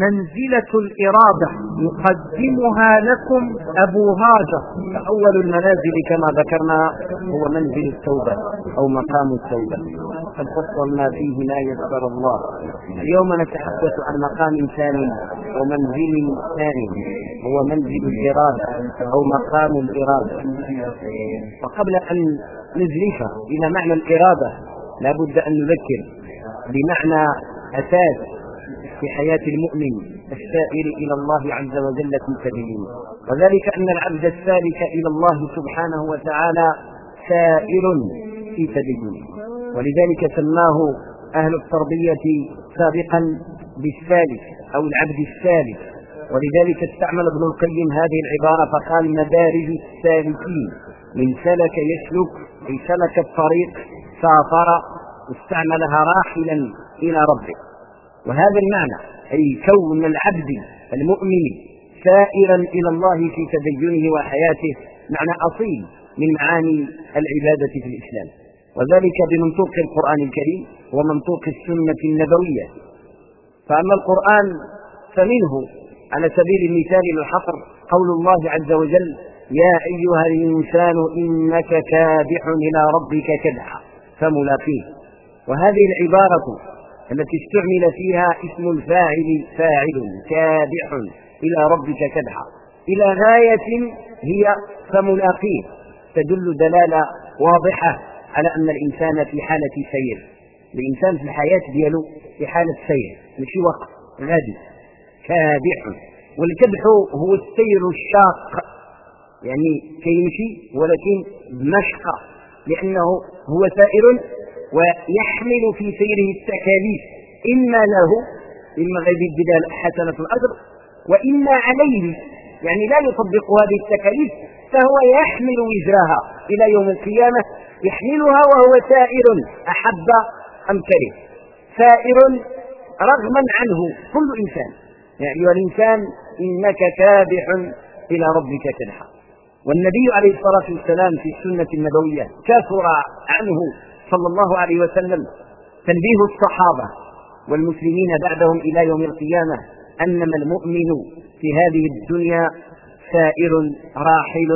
منزلة الإرادة يقدمها لكم أبو هاجر أول المنازل كما ذكرنا هو منزل التوبة أو مقام التوبة. قد فصلنا فيه ما يسر الله. اليوم نتحدث عن مقام ثاني ومنزل ثاني هو منزل الإرادة أو مقام الإرادة. وقبل أن نزلف إلى معنى الإرادة لا بد أن نذكر بمعنى أساس في حياة المؤمن السائر إلى الله عز وجل في سبيله. وذلك أن العبد السالك إلى الله سبحانه وتعالى سائر في سبيله. ولذلك سماه أهل التربية سابقا بالسالك أو العبد السالك. ولذلك استعمل ابن القيم هذه العبارة فقال مدارج السالكين. من سلك يسلك أي سلك الطريق سافر استعملها راحلا إلى ربه. وهذا المعنى أي كون العبد المؤمن سائرا إلى الله في تدينه وحياته معنى أصيل من معاني العبادة في الإسلام. وذلك بمنطوق القرآن الكريم ومنطوق السنة النبوية. فأما القرآن فمنه على سبيل المثال الحصر قول الله عز وجل يا أيها الإنسان إنك كادح إلى ربك كدحا فملاقيه. وهذه العبارة التي استعمل فيها اسم الفاعل فاعل كادح إلى ربك كدحا إلى غاية هي فملاقيه. تدل دلالة واضحة على أن الإنسان في حالة سير. الإنسان في الحياة ديالو في حالة سير. ماشي وقت غادي كادح والكدح هو السير الشاق. يعني كيمشي ولكن بمشقة لأنه هو سائر ويحمل في سيره التكاليف. إما له إما غير الجدال حسنة الأجر وإما عليه يعني لا يطبق هذه التكاليف فهو يحمل وزرها إلى يوم القيامة يحملها وهو سائر أحب أم كره. سائر رغما عنه كل إنسان. يا يعني أيها الإنسان إنك كابح إلى ربك كدحا والنبي عليه الصلاة والسلام في السنة النبوية كثر عنه صلى الله عليه وسلم تنبيه الصحابة والمسلمين بعدهم إلى يوم القيامة أنما المؤمن في هذه الدنيا سائر راحل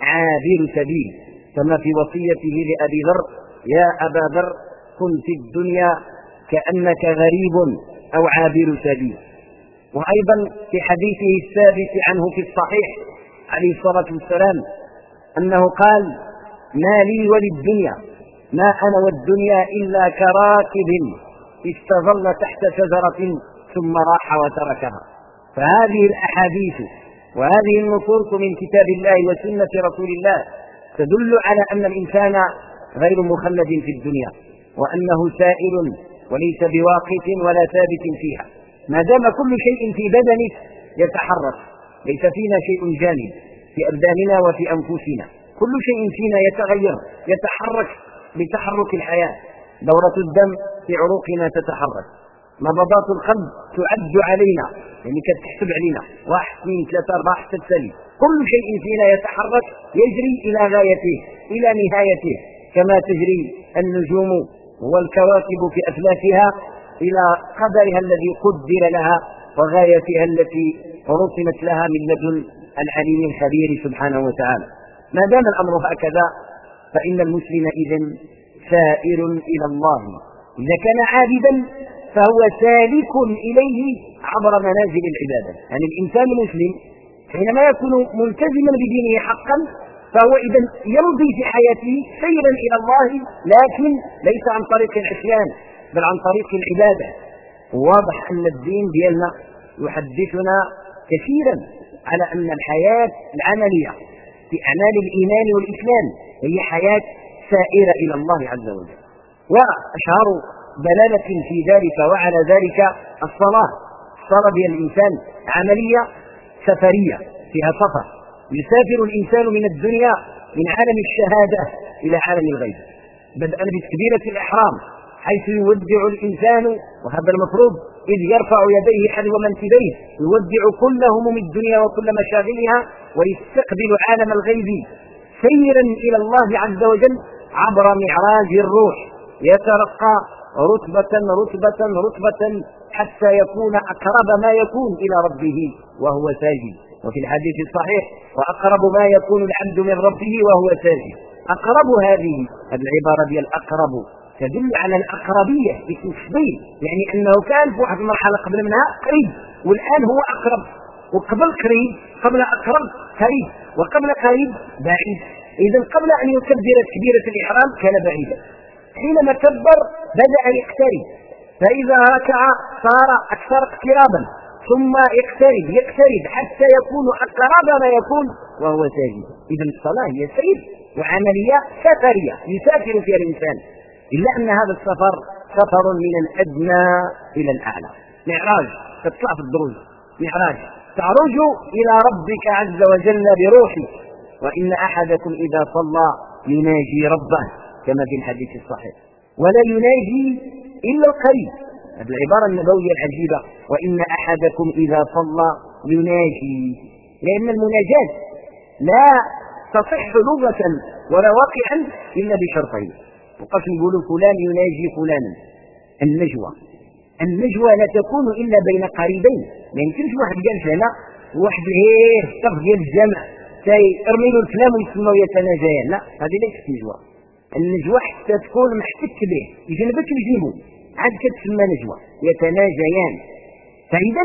عابر سبيل كما في وصيته لأبي ذر يا أبا ذر كن في الدنيا كأنك غريب أو عابر سبيل وأيضا في حديثه الثابت عنه في الصحيح عليه الصلاة والسلام أنه قال ما لي وللدنيا ما أنا والدنيا إلا كراكب استظل تحت شجرة ثم راح وتركها. فهذه الأحاديث وهذه النصوص من كتاب الله وسنة رسول الله تدل على أن الإنسان غير مخلد في الدنيا وأنه سائل وليس بواقف ولا ثابت فيها. ما دام كل شيء في بدنك يتحرك ليس فينا شيء جامد في أبداننا وفي أنفسنا. كل شيء فينا يتغير يتحرك بتحرك الحياة. دورة الدم في عروقنا تتحرك. نبضات القلب تعد علينا. يعني كتحسب علينا. واحد اثنين ثلاثة أربعة حتى التالي كل شيء فينا يتحرك يجري إلى غايته إلى نهايته. كما تجري النجوم والكواكب في أفلاكها إلى قدرها الذي قدر لها وغايتها التي رسمت لها من لدن العليم الخبير سبحانه وتعالى. ما دام الأمر هكذا فإن المسلم إذا سائر إلى الله. إذا كان عابدا فهو سالك إليه عبر منازل العبادة. يعني الإنسان المسلم حينما يكون ملتزما بدينه حقا فهو إذا يمضي في حياته سيرا إلى الله لكن ليس عن طريق العصيان بل عن طريق العبادة. واضح أن الدين ديالنا يحدثنا كثيرا على أن الحياة العملية في أعمال الإيمان والإسلام هي حياة سائرة إلى الله عز وجل. وأشهر دلالة في ذلك وعلى ذلك الصلاة. الصلاة هي الإنسان عملية سفرية فيها سفر. يسافر الإنسان من الدنيا من عالم الشهادة إلى عالم الغيب. بدءا بتكبيرة الإحرام حيث يودع الإنسان وهذا المفروض إذ يرفع يديه حذو منكبيه يودع كل هموم الدنيا وكل مشاغلها ويستقبل عالم الغيب. سيرا إلى الله عز وجل عبر معراج الروح. يترقى رتبة رتبة رتبة حتى يكون أقرب ما يكون إلى ربه وهو ساجد. وفي الحديث الصحيح وأقرب ما يكون العبد من ربه وهو ساجد. أقرب هذه العبارة ديال الأقرب. تدل على الأقربية بالتشبيه يعني أنه كان في واحد المرحلة قبل منها قريب والآن هو أقرب. وقبل قريب قبل أقرب قريب وقبل قريب بعيد. إذا قبل أن يكبر تكبيرة الإحرام كان بعيدا. حينما كبر بدأ يقترب. فإذا ركع صار أكثر اقترابا. ثم يقترب يقترب حتى يكون أقرب ما يكون وهو ساجد. إذا الصلاة هي سير وعملية سفرية يسافر فيها الإنسان. إلا أن هذا السفر سفر من الأدنى إلى الأعلى. معراج تطلع في الدروج. معراج. تعرج إلى ربك عز وجل بروحك وإن أحدكم إذا صلى يناجي ربه كما في الحديث الصحيح. ولا يناجي إلا القريب. هذه العبارة النبوية العجيبة. وإن أحدكم إذا صلى يناجي. لأن المناجاة لا تصح لغة ولا واقعا إلا بشرطين. وقف يقولوا فلان يناجي فلانا. النجوى. النجوى لا تكون إلا بين قريبين. ما يمكنش واحد جالس هنا وواحد إيه طف ديال الجامع ارمي له الكلام ويسموا يتناجيان لا هذه ليست نجوى. النجوى حتى تكون محتك به يجنبك يجيبه عاد كتسمى نجوى يتناجيان. فإذا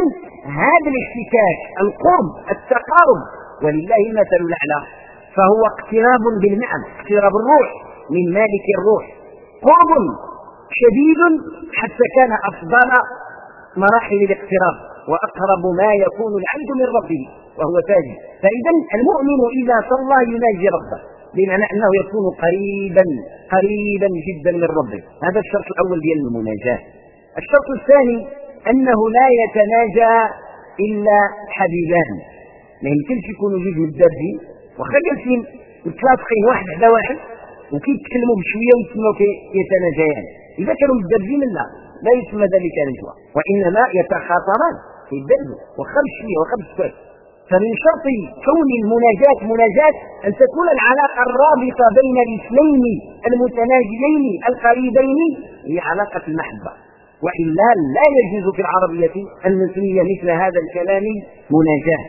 هذا الاحتكاك القرب التقارب ولله المثل الأعلى فهو اقتراب بالمعنى اقتراب الروح من مالك الروح. قرب شديد حتى كان أفضل مراحل الاقتراب وأقرب ما يكون العبد من ربه وهو ساجد فإذا المؤمن إذا صلى يناجي ربه بمعنى أنه يكون قريبا قريبا جدا من ربه. هذا الشرط الأول ديال المناجاة. الشرط الثاني أنه لا يتناجى إلا حبيبان. ما يمكنش يكونوا جوج متدابين واخا جالسين متلاصقين واحد على واحد. وكيتكلموا بشوية ويسموا يتناجيان. إذا كانوا متدابين لا لا يسمى ذلك نجوى وإنما يتخاطران في الدرب وخمس شوية وخمس شوية فمن شرط كون المناجاة مناجاة أن تكون العلاقة الرابطة بين الاثنين المتناجيين القريبين هي علاقة المحبة. وإلا لا يجوز في العربية أن نسمي مثل هذا الكلام مناجاة.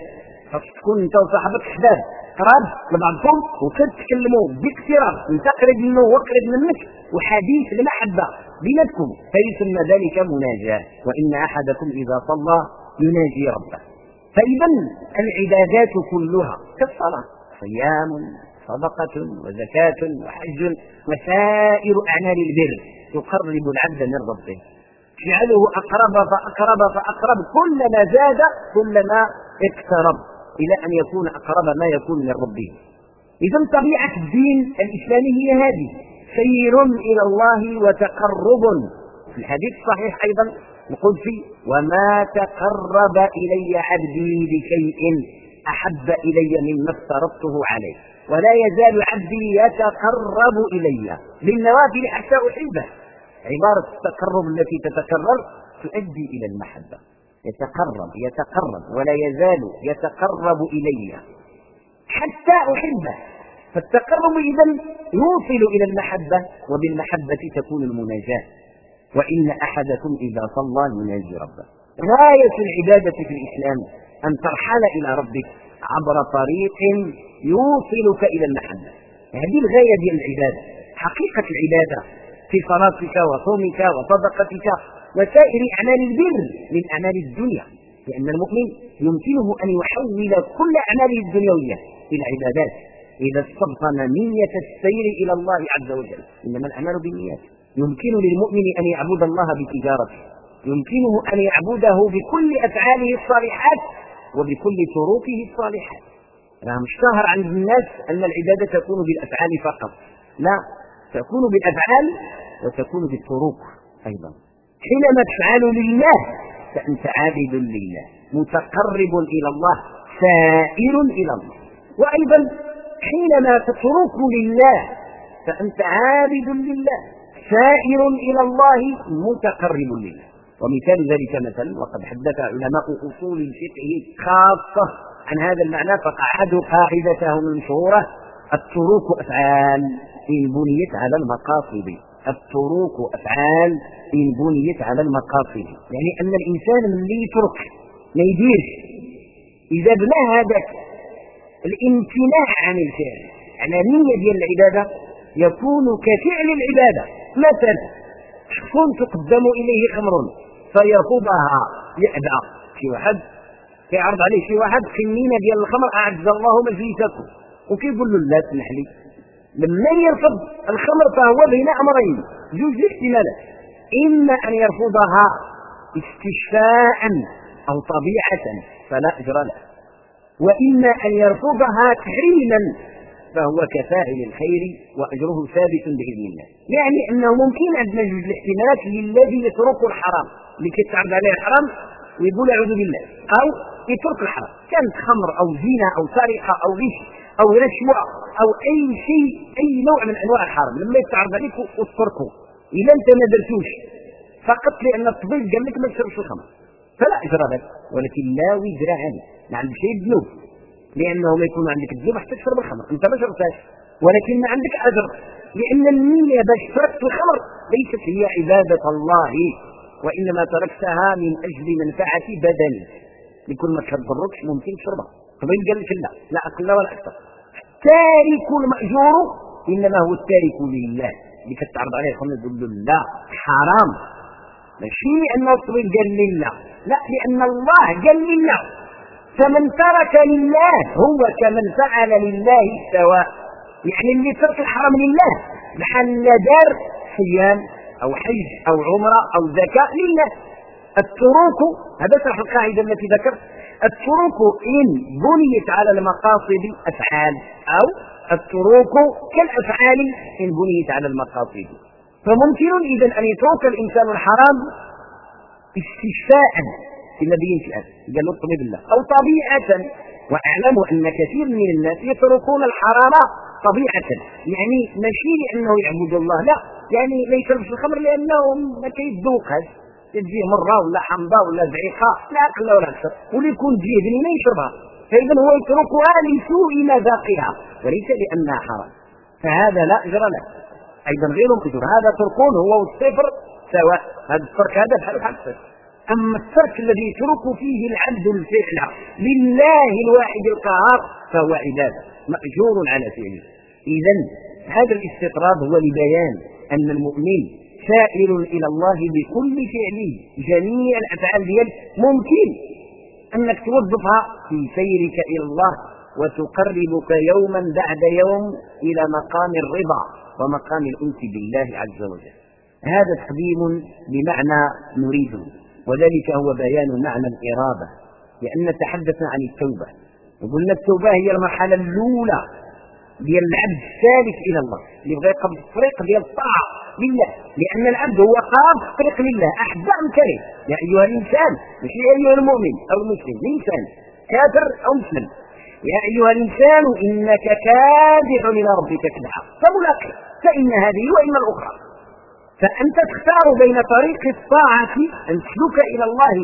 فتكون أنت وصاحبك أحباب قراب لبعضكم وكتكلموا باقتراب انت قريب منه وقريب منك وحديث المحبة بينكم فيسمى ذلك مناجاة وإن أحدكم إذا صلى يناجي ربه. فإذا العبادات كلها كالصلاة صيام صدقة وزكاة وحج وسائر أعمال البر تقرب العبد من ربه. تجعله أقرب فأقرب فأقرب. كلما زاد كلما اقترب. إلى أن يكون أقرب ما يكون من ربه إذا طبيعة الدين الإسلامي هي هذه. سير إلى الله وتقرب. في الحديث الصحيح أيضا القدسي وما تقرب إلي عبدي بشيء أحب إلي مما افترضته عليه. ولا يزال عبدي يتقرب إلي. بالنوافل حتى أحبه. عبارة التقرب التي تتكرر تؤدي إلى المحبة. يتقرب يتقرب ولا يزال يتقرب إلي. حتى أحبه. فالتقرب إذا يوصل إلى المحبة وبالمحبة تكون المناجاة. وإن أحدكم إذا صلى يناجي ربه. غاية العبادة في الإسلام أن ترحل إلى ربك عبر طريق يوصلك إلى المحبة. هذه الغاية ديال العبادة. حقيقة العبادة في صلاتك وصومك وصدقتك وسائر أعمال البر من أعمال الدنيا لأن المؤمن يمكنه أن يحول كل أعماله الدنيوية إلى عبادات إذا استبطن نية السير إلى الله عز وجل. إنما الأعمال بالنيات. يمكن للمؤمن أن يعبد الله بتجارته يمكنه أن يعبده بكل أفعاله الصالحات وبكل طرقه الصالحات. راه اشتهر عند الناس أن العبادة تكون بالأفعال فقط. لا تكون بالأفعال وتكون بالطرق أيضا. حينما تفعل لله فأنت عابد لله متقرب إلى الله سائر إلى الله. وأيضا حينما تترك لله فأنت عابد لله سائر إلى الله متقرب لله. ومثال ذلك مثلا وقد حدث علماء أصول الفقه خاصة عن هذا المعنى فقعدوا قاعدتهم المشهورة التروك أفعال إن بنيت على المقاصد. التروك أفعال إن بنيت على المقاصد. يعني أن الإنسان اللي يترك ما يديرش. إذا بنى هذاك الامتناع عن الفعل على نية ديال العبادة يكون كفعل العبادة. مثلا شخص تقدم إليه خمر فيرفضها يأبى. شي واحد كيعرض عليه شي واحد خمينة ديال الخمر أعز الله مجلسكم. وكيقول له لا تسمح لي. لما يرفض الخمر فهو بين أمرين. جوج احتمالات إما أن يرفضها استشفاء أو طبيعة فلا أجر له. وإما أن يرفضها تحريما فهو كفاعل الخير وأجره ثابت بإذن الله. يعني أنه ممكن عندنا جوج الاحتمالات للذي يترك الحرام. اللي كيتعرض عليه الحرام ويقول أعوذ بالله. أو يترك الحرام. كانت خمر أو زنا أو سرقة أو غش أو رشوة أو أي شيء أي نوع من أنواع الحرام. لما يتعرض عليك وتتركه إذا أنت ما درتوش. فقط لأن الطبيب قال لك ما تشربش الخمر. فلا أجر لك ولكن لا وزر عنه ما عندك شيء ذنوب لأنه ما يكون عندك الذنوب حتى تشرب الخمر. أنت ما شربتهاش. ولكن ما عندك أجر. لأن النية باش تركت الخمر ليست هي عبادة الله. وإنما تركتها من أجل منفعة بدنك لكل ما تضركش ممكن تشربها. طبيب قال لك لا. لا أقل ولا أكثر. التارك المأجور إنما هو التارك لله. اللي كتعرض عليه خمس تقول له لا حرام. ماشي لأن الطبيب قال لله. لا لأن الله قال لله. فمن ترك لله هو كمن فعل لله سواء يعني اللي ترك الحرام لله. بحال دار صيام أو حج أو عمرة أو زكاة لله. التروك هذا شرح القاعدة التي ذكرت. التروك إن بنيت على المقاصد أفعال أو التروك كالأفعال إن بنيت على المقاصد. فممكن إذا أن يترك الإنسان الحرام استشفاء بين في هذا قال له بالله. أو طبيعة وأعلم أن كثير من الناس يتركون الحرام طبيعة. يعني ماشي لأنه يعبد الله. لا يعني لا يشربش الخمر لأنه ما كيذوقهاش تجيه مرة ولا حمضة ولا زعيقة لا أقل ولا أكثر. واللي يكون تجيه ما يشربها. فإذا هو يتركها لسوء مذاقها وليس لأنها حرام. فهذا لا أجر له. أيضا غير مقدور. هذا تركون هو والصفر سواء هذا الترك هذا بحال بحال أما الترك الذي يترك فيه العبد الفعل لله الواحد القهار فهو عبادة. مأجور على فعله. إذا هذا الاستطراد هو لبيان أن المؤمن سائل إلى الله بكل فعله جميع الأفعال ديالك ممكن أنك توظفها في سيرك إلى الله وتقربك يوما بعد يوم إلى مقام الرضا ومقام الأنس بالله عز وجل. هذا تقديم بمعنى نريده وذلك هو بيان معنى الإرادة لأن تحدثنا عن التوبة. وقلنا التوبة هي المرحلة الأولى ديال العبد السالك إلى الله اللي بغى يقبل الطريق ديال الطاعة لله لأن العبد هو قاب الطريق لله. أحب أم كره يا أيها الإنسان مش يا أيها المؤمن أو المسلم الإنسان كافر أو مسلم. يا أيها الإنسان إنك كادح إلى ربك كدحا فملاقي فإن هذه وإما الأخرى. فأنت تختار بين طريق الطاعة أن تسلك إلى الله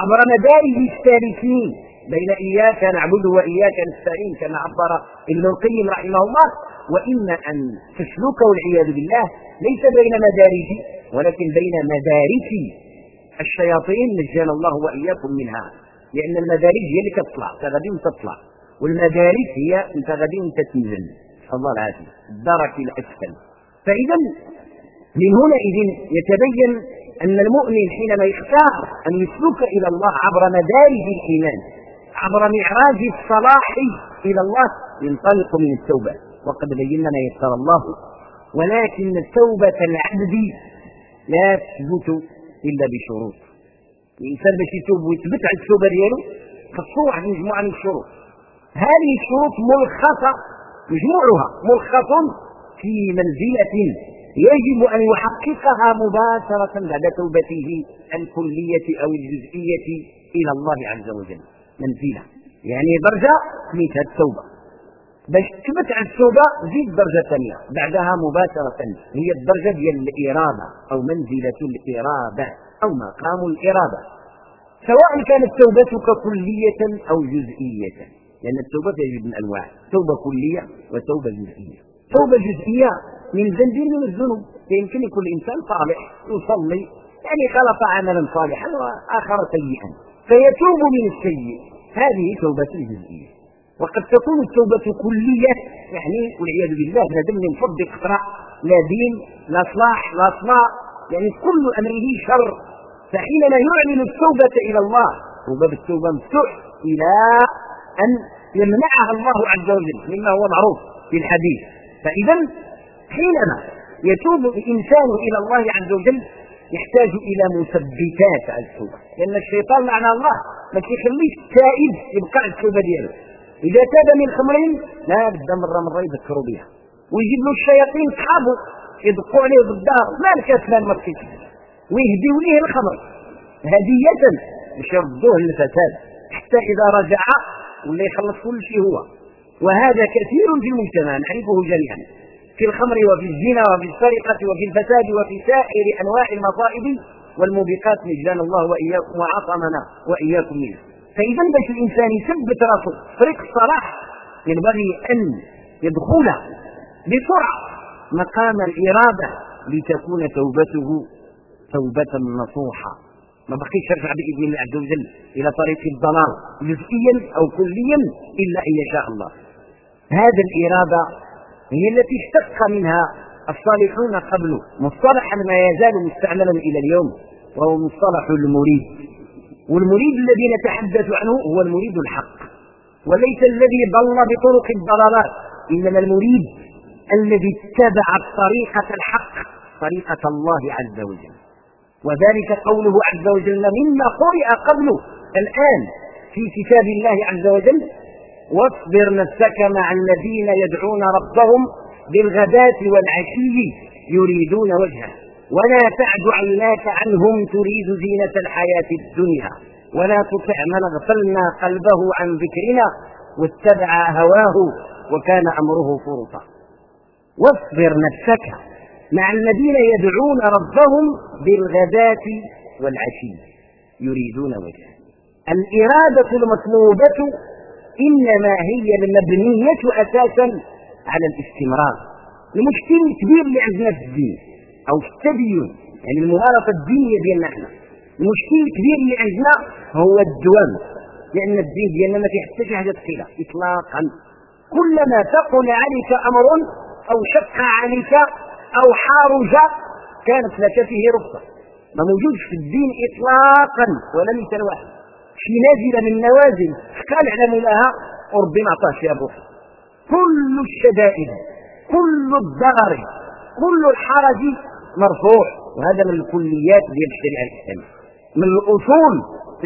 عبر مدارج السالكين بين إياك نعبد وإياك نستعين كما عبر ابن القيم رحمه الله. وإما أن تسلك والعياذ بالله ليس بين مدارج ولكن بين مدارك الشياطين نجانا الله وإياكم منها. لأن المدارج هي اللي كتطلع غادي تطلع والمدارك هي انت غادي تنزل الله العافية الدرك الأسفل فإذا من هنا إذن يتبين أن المؤمن حينما يختار أن يسلك إلى الله عبر مدارج الإيمان عبر معراج الصلاح إلى الله ينطلق من التوبة. وقد بينا ما يسر الله. ولكن توبة العبد لا تثبت إلا بشروط. الإنسان باش يتوب ويثبت على التوبة ديالو خصو واحد مجموعة من الشروط. هذه الشروط ملخصة مجموعها. ملخص في منزلة يجب أن يحققها مباشرة بعد توبته الكلية أو الجزئية إلى الله عز وجل. منزلة. يعني درجة سميتها التوبة. باش تثبت على التوبة زيد درجة ثانية بعدها مباشرة هي الدرجة ديال الإرادة أو منزلة الإرادة أو مقام الإرادة. سواء كانت توبتك كلية أو جزئية. لأن التوبة تجد من أنواع توبة كلية وتوبة جزئية. توبة جزئية من ذنب من الذنوب. يمكن يكون الإنسان صالح يصلي يعني خلق عملا صالحا وآخر سيئا. فيتوب من السيء. هذه توبة جزئية. وقد تكون التوبة كلية. يعني والعياذ بالله هذا من فض اقتراء لا دين لا صلاح لا صلاح يعني كل أمره شر. فحينما يعلن التوبة إلى الله وباب التوبة مفتوح إلى أن يمنعها الله عز وجل مما هو معروف في الحديث. فإذا حينما يتوب الإنسان إلى الله عز وجل يحتاج إلى مثبتات على التوبة. لأن الشيطان معنى الله ما تخليش التائب يبقى على التوبة ديالو. إذا تاب من خمر لا بد مرة مرة يذكروا بها. ويجيب له الشياطين صحابه يدقوا عليه بالدار مالك يا فلان ما ليه الخمر. هدية باش يردوه للفساد. حتى إذا رجع ولا يخلص كل شيء هو. وهذا كثير في المجتمع نعرفه جميعا. في الخمر وفي الزنا وفي السرقة وفي الفساد وفي سائر أنواع المصائب والموبقات نجانا الله وإياكم وعصمنا وإياكم منه فإذا باش الإنسان يثبت رأسه. طريق الصلاح ينبغي أن يدخل بسرعة مقام الإرادة لتكون توبته توبة نصوحة. ما بقيش يرجع بإذن الله عز وجل إلى طريق الضلال جزئيا أو كليا إلا أن يشاء الله. هذه الإرادة هي التي اشتق منها الصالحون قبله. مصطلحا ما يزال مستعملا إلى اليوم وهو مصطلح المريد. والمريد الذي نتحدث عنه هو المريد الحق وليس الذي ضل بطرق الضلالات إنما المريد الذي اتبع طريقة الحق طريقة الله عز وجل. وذلك قوله عز وجل مما قرئ قبله الآن في كتاب الله عز وجل واصبر نفسك مع الذين يدعون ربهم بالغداة والعشي يريدون وجهه. ولا تعد عيناك عنهم تريد زينة الحياة الدنيا ولا تطع من اغفلنا قلبه عن ذكرنا واتبع هواه وكان أمره فرطا. واصبر نفسك مع الذين يدعون ربهم بالغداة والعشي يريدون وجهه. الإرادة المطلوبة إنما هي المبنية أساسا على الاستمرار. المشكل الكبير اللي عندنا في الدين. أو التدين يعني المغالطة الدينية ديالنا إحنا المشكل الكبير اللي عندنا هو الدوام لأن الدين ديالنا ما فيه حتى شي حاجة ثقيلة إطلاقا. كلما ثقل عليك أمر أو شق عليك أو حارج كانت لك فيه رخصة. ما موجودش في الدين إطلاقا ولا مثال واحد في نازلة من نوازل قال اعلم لها وربنا عطاه فيها الرخصة كل الشدائد كل الضرر كل الحرج مرفوع وهذا من الكليات ديال الشريعة الإسلامية من الأصول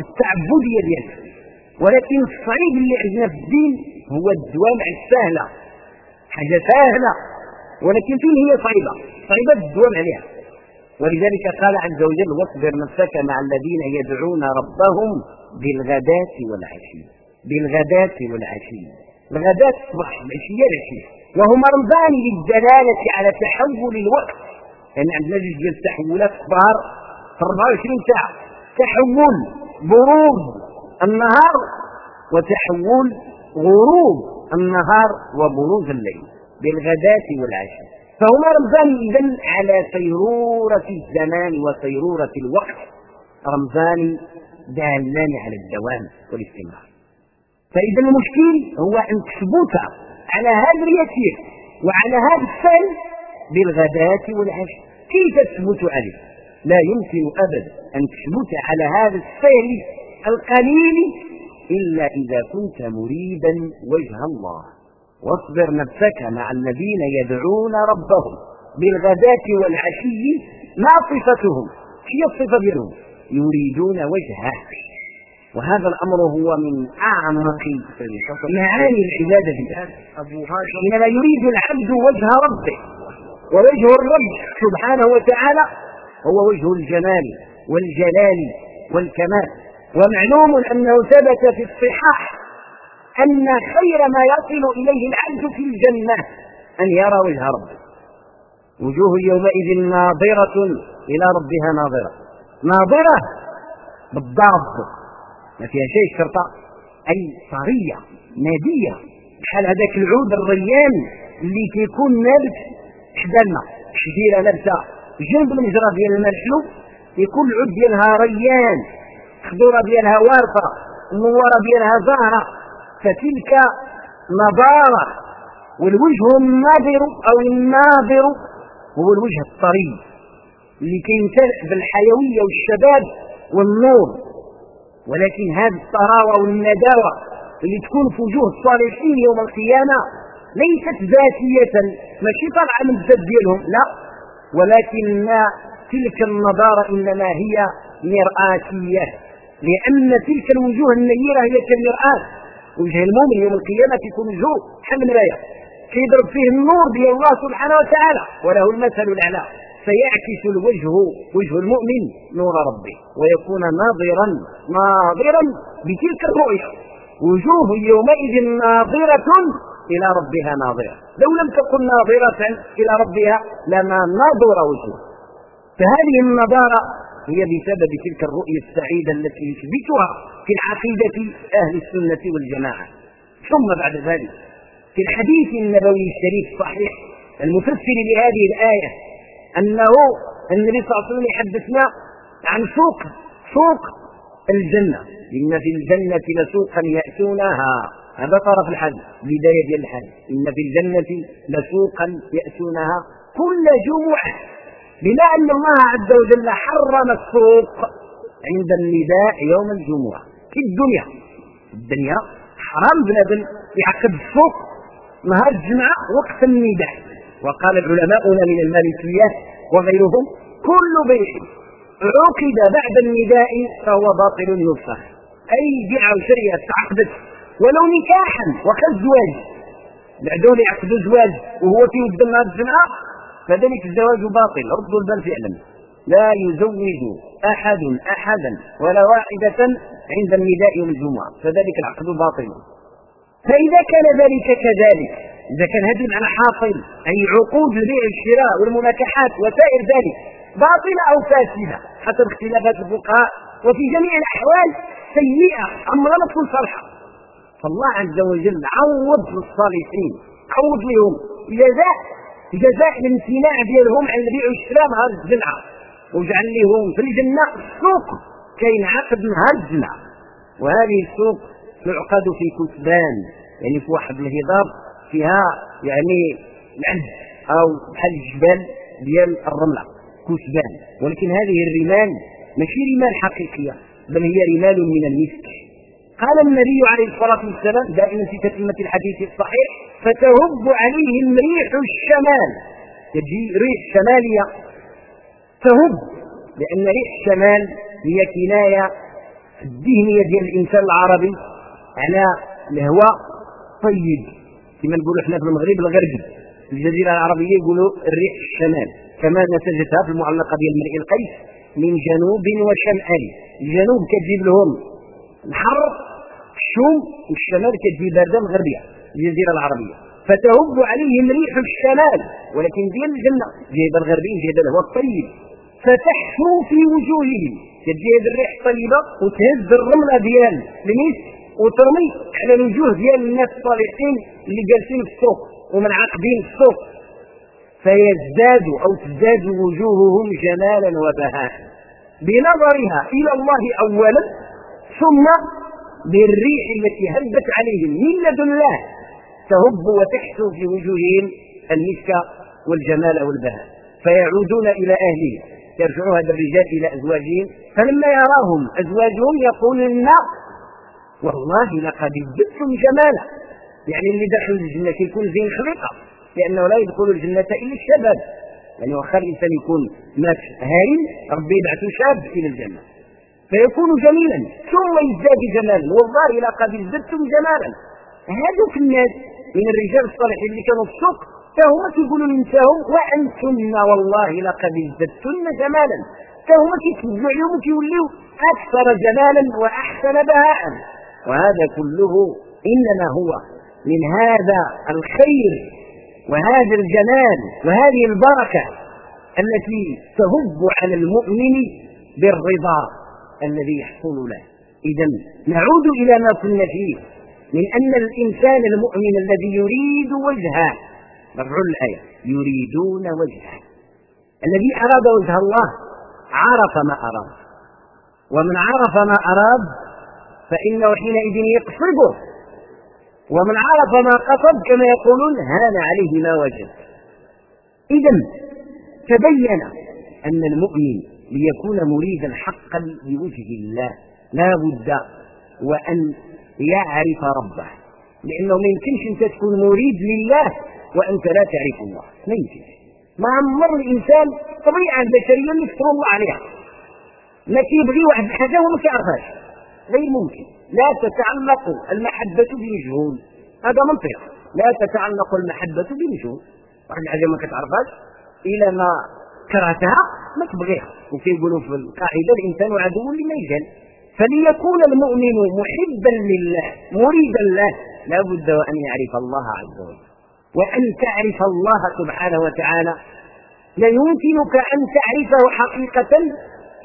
التعبدية ديالها ولكن الصعيب اللي عندنا في الدين هو الدوام على السهلة حاجة سهلة ولكن فين هي صعيبة صعيبة الدوام عليها. ولذلك قال عز وجل واصبر نفسك مع الذين يدعون ربهم بالغداة والعشي. بالغداة والعشي. الغداة الصبح العشية العشي. وهما رمزان للدلالة على تحول الوقت. لأن يعني عندنا جوج ديال التحولات كبار في 24 ساعة تحول بروز النهار وتحول غروب النهار وبروز الليل بالغداة والعشاء. فهما رمزان إذا على سيرورة الزمان وسيرورة الوقت. رمزان دالان على الدوام والاستمرار. فإذا المشكل هو أن تثبت على هذا اليسير وعلى هذا السهل بالغداة والعشاء. كيف تثبت عليه لا يمكن أبدا أن تثبت على هذا السهل القليل إلا إذا كنت مريدا وجه الله. واصبر نفسك مع الذين يدعون ربهم بالغداة والعشي ما صفتهم هي الصفة ديالهم يريدون وجهه وهذا الأمر هو من أعمق معاني العبادة. إنما يريد العبد وجه ربه. ووجه الرب سبحانه وتعالى هو وجه الجمال والجلال والكمال. ومعلوم أنه ثبت في الصحاح أن خير ما يصل إليه العبد في الجنة أن يرى وجه ربه. وجوه يومئذ ناظرة إلى ربها ناظرة. ناظرة بالضاد ما فيها شيء شرطة. أي صارية نادية. بحال هذاك العود الريان اللي كيكون نابت حدالنا شجيره لابسه جنب المجرى الماء الحلو يكون العود ديالها ريان خضورة ديالها وارفة النوارة ديالها زهرة. فتلك نضارة والوجه الناظر أو الناظر هو الوجه الطري. اللي كيمتلئ بالحيوية والشباب والنور. ولكن هذه الطراوة والنداوة اللي تكون في وجوه الصالحين يوم القيامة ليست ذاتية. ماشي طالعة من الذات ديالهم؟ لا. ولكن تلك النضاره إنما هي مرآتية. لأن تلك الوجوه النيرة هي كالمرآة. وجه المؤمن يوم القيامة يكون وجهه حمل راية؟ كيضرب فيه النور ديال الله سبحانه وتعالى. وله المثل الأعلى. فيعكس الوجه وجه المؤمن نور ربه. ويكون ناظرا ناظرا بتلك الرؤيا وجوه يومئذ ناظرة إلى ربها ناظرة. لو لم تكن ناظرة إلى ربها لما نظر وجهه. فهذه النظارة هي بسبب تلك الرؤية السعيدة التي يثبتها في العقيدة أهل السنة والجماعة. ثم بعد ذلك في الحديث النبوي الشريف الصحيح المفسر لهذه الآية أنه النبي صلى الله عليه وسلم يحدثنا عن سوق سوق الجنة. إن في الجنة لسوقا يأتونها. هذا طرف الحديث بداية ديال الحديث إن في الجنة لسوقا يأتونها كل جمعة بما أن الله عز وجل حرم السوق عند النداء يوم الجمعة في الدنيا. الدنيا حرام بنادم يعقد السوق نهار الجمعة وقت النداء. وقال العلماء من المالكية وغيرهم كل بيع عقد بعد النداء فهو باطل يفسخ. أي بيع وشرية تعقدت ولو نكاحا وكالزواج بعدون يعقدوا زواج وهو في ود النهار الجمعة فذلك الزواج باطل. ردوا البال فعلا. لا يزوج أحد أحدا ولا واحدة عند النداء يوم الجمعة فذلك العقد باطل. فإذا كان ذلك كذلك إذا كان هذا المعنى حاصل أي عقود البيع والشراء والمناكحات وسائر ذلك باطلة أو فاسدة حسب اختلافات الفقهاء. وفي جميع الأحوال سيئة أمرا تكون صالحة فالله عز وجل عوض للصالحين عوض لهم. جزاء جزاء الامتناع ديالهم عن البيع والشراء نهار الجمعة. وجعل لهم في الجنة سوق كينعقد نهار الجمعة. وهذه السوق تعقد في كتبان يعني في واحد الهضاب فيها يعني العز أو بحال الجبال ديال الرملة كتبان ولكن هذه الرمال ماشي رمال حقيقية بل هي رمال من المسك. قال النبي عليه الصلاة والسلام دائما في تتمه الحديث الصحيح فتهب عليهم ريح الشمال. تجي ريح شماليه تهب لأن ريح الشمال هي كناية الذهنيه ديال الإنسان العربي على الهواء طيب. كما نقولوا إحنا في المغرب الغربي. في الجزيرة العربية يقولوا الريح الشمال. كما نسجتها في المعلقة ديال مرئي القيس من جنوب وشمال. الجنوب كتجيب لهم الحر الشوم والشمال كتجي باردة الغربيه الجزيره العربية. فتهب عليهم ريح الشمال ولكن ديال الجنة جايبة الغربيين جايبة الهواء الطيب. فتحشو في وجوههم كتجي هذه الريح الطيبة وتهز الرملة ديال المسك وترمي على الوجوه ديال الناس الصالحين اللي جالسين في السوق ومنعقدين في السوق. فيزداد أو تزداد وجوههم جمالا وبهاء بنظرها إلى الله اولا ثم بالريح التي هبت عليهم من لدن الله تهب وتحسو في وجوههم المسك والجمال والبهاء فيعودون إلى أهلهم يرجع هذا الرجال إلى أزواجهم فلما يراهم أزواجهم يقولون والله لقد ازددتم جمالا يعني اللي دخل الجنة يكون زين خلقه لأنه لا يدخل الجنة إلا الشباب يعني واخا الإنسان يكون مات هايل ربي يبعث شاب إلى الجنة. فيكون جميلا. ثم يزداد جمالا. والله لقد ازددتم جمالا. هذوك الناس من الرجال الصالحين اللي كانوا في السوق فهما كيقولوا لنساهم وانتن والله لقد ازددتن جمالا. فهما كيتبعوا عليهم وكيوليو أكثر جمالا وأحسن بهاء. وهذا كله إنما هو من هذا الخير وهذا الجمال وهذه البركة التي تهب على المؤمن بالرضا. الذي يحصل له. اذا نعود إلى ما كنا فيه من أن الإنسان المؤمن الذي يريد وجهه مفعول الآية يريدون وجهه. الذي أراد وجه الله عرف ما أراد. ومن عرف ما أراد فإنه حينئذ يقصده. ومن عرف ما قصد كما يقولون هان عليه ما وجد. إذا تبين أن المؤمن ليكون مريدا حقا لوجه الله. لا بد وأن يعرف ربه. لأنه ما يمكنش أنت تكون مريد لله وأنت لا تعرف الله. ما يمكنش. ما عمر الإنسان طبيعة البشرية اللي الله عليها. ما كيبغي واحد الحاجة وما كيعرفهاش. غير ممكن. لا تتعلق المحبة بمجهول. هذا منطق. لا تتعلق المحبة بمجهول. واحد الحاجة ما كتعرفهاش إلى ما كرهتها ما تبغيها. وكيقولوا في القاعدة الإنسان عدو لما يجهل فليكون المؤمن محبا لله مريدا له لا بد وأن يعرف الله عز وجل. وأن تعرف الله سبحانه وتعالى. لا يمكنك أن تعرفه حقيقة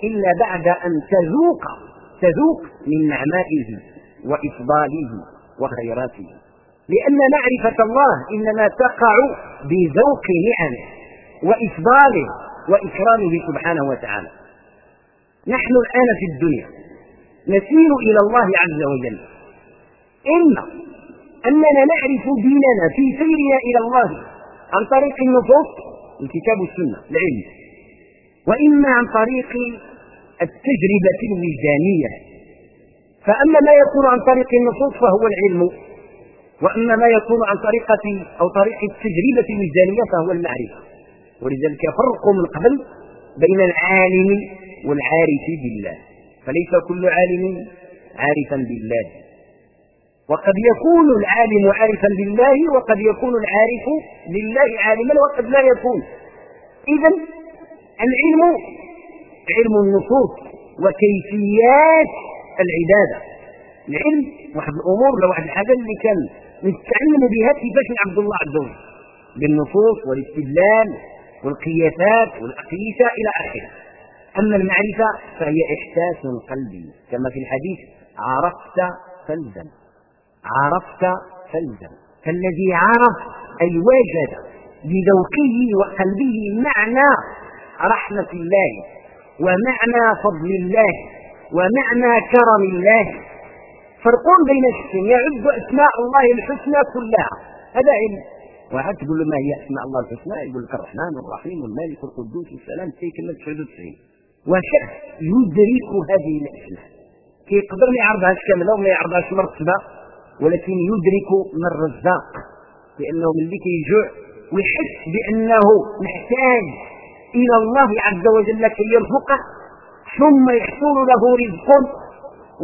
إلا بعد أن تذوق تذوق من نعمائه وإفضاله وخيراته. لأن معرفة الله إنما تقع بذوق نعمه وإفضاله وإكرامه سبحانه وتعالى. نحن الآن في الدنيا نسير إلى الله عز وجل. إما أننا نعرف ديننا في سيرنا إلى الله عن طريق النصوص الكتاب والسنة العلم. وإما عن طريق التجربة الوجدانية. فأما ما يكون عن طريق النصوص فهو العلم. وأما ما يكون عن طريقة أو طريق التجربة الوجدانية فهو المعرفة. ولذلك فرق من قبل بين العالم والعارف بالله. فليس كل عالم عارفا بالله. وقد يكون العالم عارفا بالله وقد يكون العارف بالله عالما وقد لا يكون. اذا العلم علم النصوص وكيفيات العبادة. العلم واحد الأمور لو واحد الحاجة اللي كان نتعلم بها كيفاش نعبد الله عز وجل. بالنصوص والاستدلال والقياسات والاقيسه إلى آخره. أما المعرفة فهي إحساس قلبي. كما في الحديث عرفت فالزم عرفت فالزم فالذي عرف أي وجد بذوقه وقلبه معنى رحمة الله ومعنى فضل الله ومعنى كرم الله. فرق بين الشيء يعد أسماء الله الحسنى كلها. هذا علم. واحد تقول له ما هي؟ اسماء الله الحسنى. يقول لك الرحمن الرحيم المالك القدوس السلام كلمة 99 وشخص يدرك هذه الاسماء كيقدر ما يعرضهاش كاملة وما يعرضهاش مرتبة ولكن يدرك من الرزاق لأنه ملي كيجوع ويحس بأنه محتاج إلى الله عز وجل كي يرزقه ثم يحصل له رزق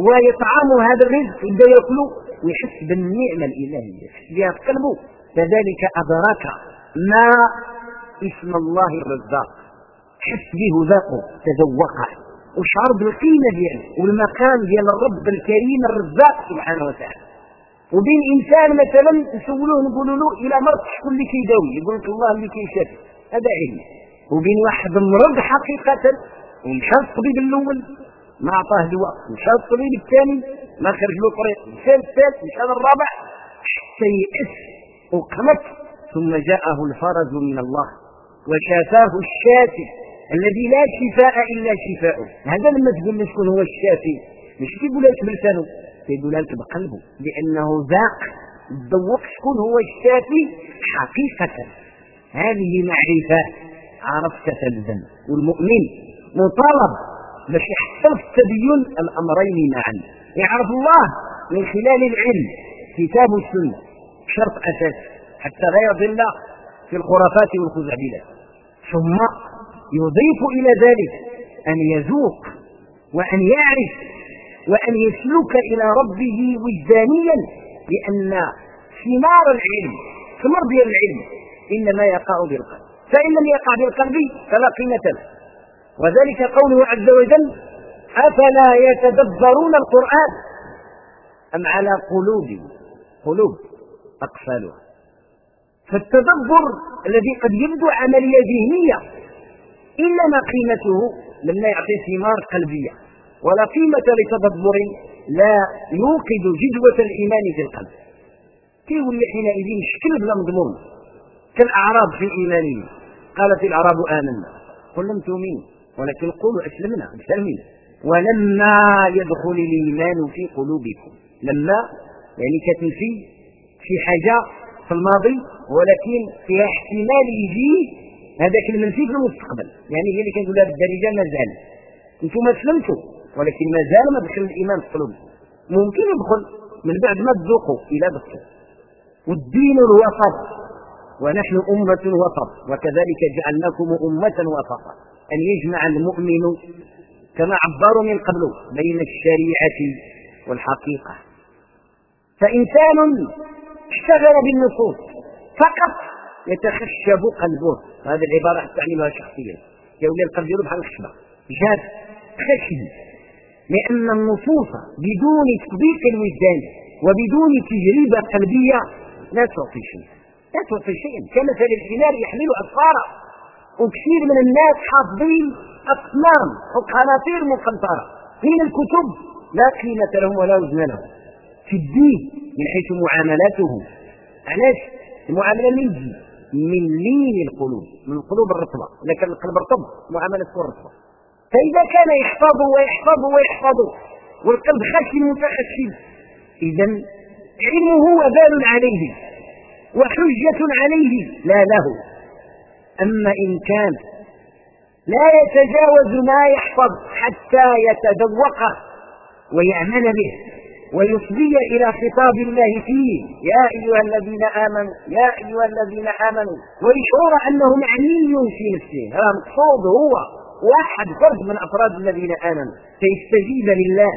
ويطعم هذا الرزق يبدأ يأكله ويحس بالنعمة الإلهية. يحس بها في قلبه كذلك أدرك ما اسم الله الرزاق. حس به ذاقه تذوقه وشعر بالقيمة ديالو والمقام ديال الرب الكريم الرزاق سبحانه وتعالى. وبين إنسان مثلا نسولوه نقولوا له إلى مرض شكون اللي كيداوي؟ يقول لك الله اللي كيشافي هذا علم. وبين واحد مرض حقيقة ومشى الطبيب الأول ما أعطاه دواء مشى الطبيب الثاني ما خرج له طريق. مشى الثالث مشى الرابع حتى يئس وقمت ثم جاءه الفرج من الله وشافاه الشافي الذي لا شفاء إلا شفاؤه. هذا لما تقول له شكون هو الشافي؟ مش تقول لك بلسانه كيقولها لك بقلبه لأنه ذاق ذوق شكون هو الشافي حقيقة. هذه معرفة عرفت تلزم. والمؤمن مطالب باش يحصل في التبين الأمرين معا. يعرف الله من خلال العلم كتاب السنة شرط أساسي حتى لا يضل في الخرافات والخزعبلات ثم يضيف إلى ذلك أن يذوق وأن يعرف وأن يسلك إلى ربه وجدانيا لأن ثمار العلم ثمر ديال العلم إنما يقع بالقلب. فإن لم يقع بالقلب فلا قيمة له. وذلك قوله عز وجل أفلا يتدبرون القرآن أم على قلوب قلوب. أقفالها. فالتدبر الذي قد يبدو عملية ذهنية إنما قيمته لما يعطي ثمار قلبية ولا قيمة لتدبر لا يوقد جدوة الإيمان في القلب. كيولي حينئذ شكل بلا مضمون؟ كالأعراب في إيمانهم قالت الأعراب آمنا. قل لم تؤمنوا ولكن قولوا أسلمنا مسلمين ولما يدخل الإيمان في قلوبكم لما؟ يعني كتنفي في حاجة في الماضي ولكن فيها احتمال يجي هذاك المنفي في المستقبل. يعني هي اللي كنقول لها بالدارجه مازال أنتم ما سلمتوا ولكن مازال ما دخل الإيمان في قلوبكم ممكن يدخل من بعد ما تذوقوا إلى دخل والدين الوسط ونحن أمة وسط وكذلك جعلناكم أمة وسطا أن يجمع المؤمن كما عبروا من قبل بين الشريعة والحقيقة. فإنسان اشتغل بالنصوص. فقط يتخشب قلبه هذه العبارة استعملها شخصيا. يولي القلب يروح بحال الخشبة جاد خشب لأن النصوص بدون تطبيق الوجدان وبدون تجربة قلبية لا تعطي شيء. لا تعطي شيئا كمثل الحمار يحمل أسفارا وكثير من الناس حافظين أصنام وقناطير مقنطرة من الكتب. لا قيمة لهم ولا وزن لهم. في الدين من حيث معاملاتهم علاش المعاملة من دي من لين القلوب من القلوب الرطبة. إذا كان القلب رطب معاملة تكون رطبة. فإذا كان يحفظ ويحفظ ويحفظ والقلب خشن متخشن اذا علمه وبال عليه وحجة عليه لا له. أما إن كان لا يتجاوز ما يحفظ حتى يتذوقه ويعمل به ويفضي إلى خطاب الله فيه. يا أيها الذين آمنوا يا أيها الذين آمنوا ويشعر أنه معني في نفسه. هذا مقصود هو واحد فرد من أفراد الذين آمنوا. فيستجيب لله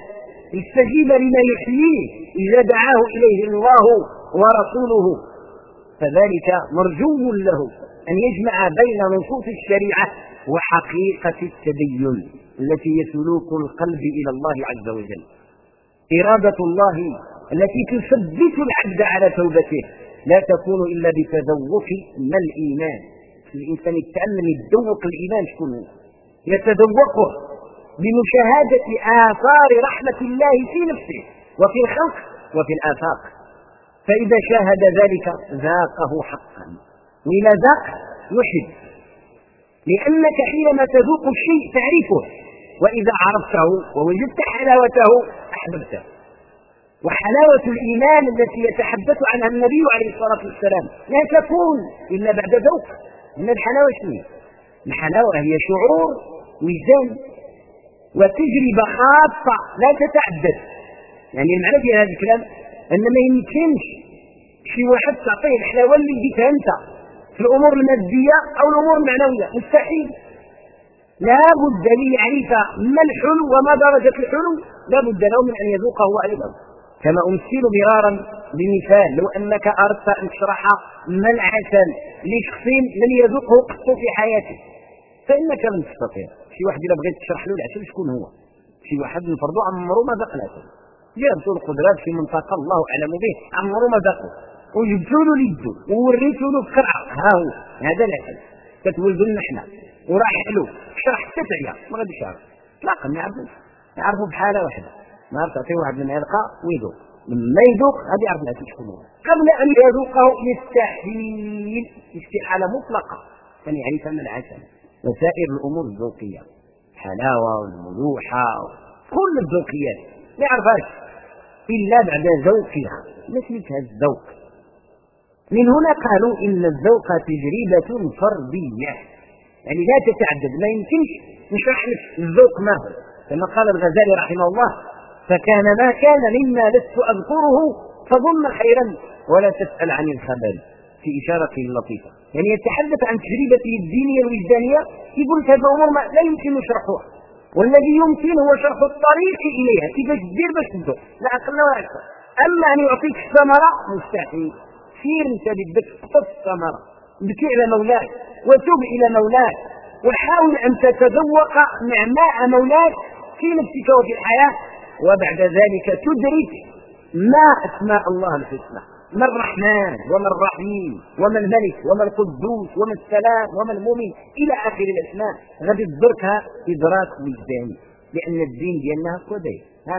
يستجيب لما يحييه. إذا دعاه إليه الله ورسوله فذلك مرجو له أن يجمع بين نصوص الشريعة وحقيقة التدين التي هي سلوك القلب إلى الله عز وجل. إرادة الله التي تثبت العبد على توبته. لا تكون إلا بتذوق ما الإيمان. الإنسان يتعلم يتذوق الإيمان شكون هو؟ يتذوقه بمشاهدة آثار رحمة الله في نفسه وفي الخلق وفي الآفاق. فإذا شاهد ذلك ذاقه حقا. وإلى ذاق يحب. لأنك حينما تذوق الشيء تعرفه. وإذا عرفته ووجدت حلاوته أحببته. وحلاوة الإيمان التي يتحدث عنها النبي عليه الصلاة والسلام لا تكون إلا بعد ذوق. إن الحلاوة شنو؟ الحلاوة هي شعور وجدان وتجربة خاصة لا تتعدد. يعني المعنى في هذا الكلام أن ما يمكنش شي واحد تعطيه الحلاوة اللي جيتها أنت في الأمور المادية أو الأمور المعنوية مستحيل. لا بد ليعرف ما الحلو وما درجة الحلو. لا بد له من أن يذوقه أيضا كما أمثل مرارا بمثال لو أنك أردت أن تشرح ما العسل لشخص لم يذوقه قط في حياته فإنك لن تستطيع. شي واحد إذا بغيت تشرح له العسل شكون هو؟ شي واحد نفرضوا عمره ما ذاق العسل. جابت القدرات في منطقة الله أعلم به عمره ما ذاقه وجبت له ليدو ووريت له فكرة ها هو هذا العسل. كتولد إحنا وراح حلو شرح حتى تعيا ما غاديش يعرف اطلاقا ما يعرفوش يعرفوا بحالة واحدة. ما عرف تعطيه واحد من يلقى ويذوق. لما يذوق غادي يعرف العسل شكون هو قبل أن يذوقه يستحيل استحالة مطلقة. ان يعرف من العسل. وسائر الأمور الذوقية. الحلاوة والملوحة كل الذوقيات ما يعرفهاش. إلا بعد ذوقها. ما سميتها الذوق؟ من هنا قالوا إن الذوق تجربة فردية. يعني لا تتعدد ما يمكنش نشرح لك الذوق ما هو. كما قال الغزالي رحمه الله فكان ما كان مما لست أذكره فظن خيرا ولا تسأل عن الخبر في إشارة لطيفة. يعني يتحدث عن تجربته الدينية الوجدانية يقول هذا أمور لا يمكن شرحها والذي يمكن هو شرح الطريق إليها كيفاش دير باش تذوق لا أقل ولا أكثر أما أن يعطيك الثمرة مستحيل. سير أنت بدك تقص الثمرة؟ بكي على مولاك وتب إلى مولاك وحاول أن تتذوق نعماء مولاك في نفسك وفي الحياة وبعد ذلك تدرك ما أسماء الله الحسنى. ما الرحمن وما الرحيم وما الملك وما القدوس وما السلام وما المؤمن إلى آخر الأسماء. غادي تدركها إدراك وجداني لأن الدين ديالنا هكذا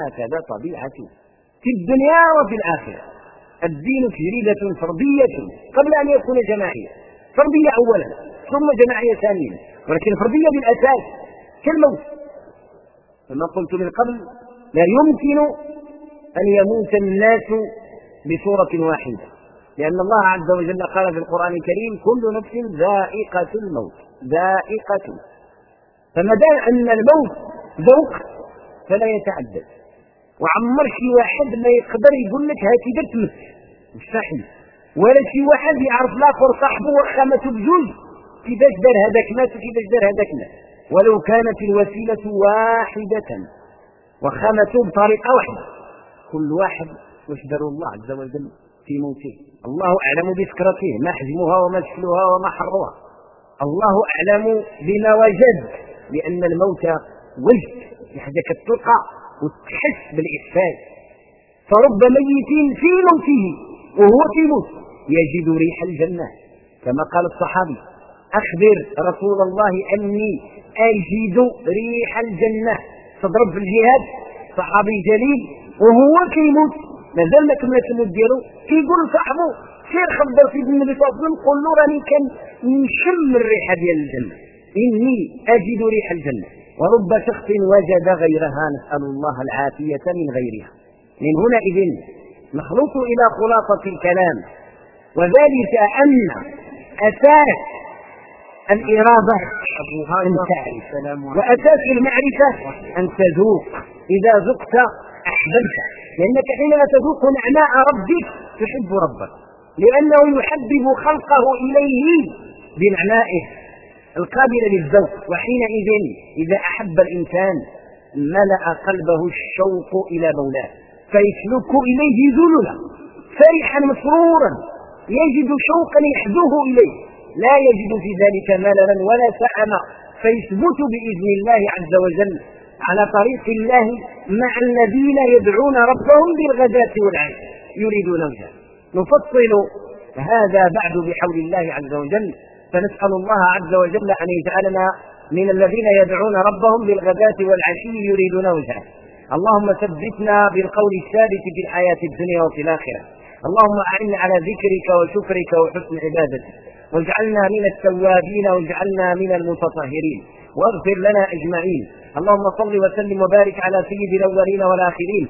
هكذا طبيعته في الدنيا وفي الآخرة. الدين تجربة فردية قبل أن يكون جماعيا فرضية أولا ثم جماعية ثانيا ولكن فرضية بالأساس كالموت. كما قلت من قبل لا يمكن أن يموت الناس بصورة واحدة. لأن الله عز وجل قال في القرآن الكريم كل نفس ذائقة الموت. ذائقة. فما دام أن الموت ذوق فلا يتعدد. وعمر شي واحد ما يقدر يقول لك هاتي درت مت مستحيل ولا شي واحد يعرف لاخر صاحبه وخامته بجوج كيفاش دار هذاك مات وكيفاش دار هذاك مات؟ ولو كانت الوسيلة واحدة. وخامته بطريقة واحدة. كل واحد واش داروا الله عز وجل في موته. الله أعلم بسكرته ما حجمها وما شكلها وما حرها. الله أعلم بما وجد لأن الموت وجد. حاجة كتلقى وتحس بالإحساس. فرب ميت في موته وهو في موت يجد ريح الجنة. كما قال الصحابي أخبر رسول الله أني أجد ريح الجنة. تضرب في الجهاد. صحابي جليل وهو كيموت مازال ما كملت الموت ديالو. كيقول لصاحبه سير خبر في النبي صلى الله عليه وسلم له راني كان نشم الريحه ديال الجنة. إني أجد ريح الجنة. ورب شخص وجد غيرها. نسأل الله العافية من غيرها. من هنا إذن نخلص إلى خلاصة الكلام. وذلك أن أساس الإرادة أن تعرف وأساس المعرفة أن تذوق. إذا ذقت أحببت. لأنك حينما تذوق نعماء ربك تحب ربك. لأنه يحبب خلقه إليه بنعمائه القابلة للذوق. وحينئذ إذا أحب الإنسان ملأ قلبه الشوق إلى مولاه. فيسلك إليه ذللا. فرحا مسرورا. يجد شوقا يحدوه إليه. لا يجد في ذلك مللا ولا سأما فيثبت بإذن الله عز وجل على طريق الله مع الذين يدعون ربهم بالغداة والعشي يريدون وجهه نفصل هذا بعد بحول الله عز وجل. فنسأل الله عز وجل أن يجعلنا من الذين يدعون ربهم بالغداة والعشي يريدون وجهه اللهم ثبتنا بالقول الثابت في الحياة الدنيا وفي الآخرة. اللهم أعنا على ذكرك وشكرك وحسن عبادتك واجعلنا من التوابين واجعلنا من المتطهرين واغفر لنا أجمعين. اللهم صل وسلم وبارك على سيد الأولين والآخرين.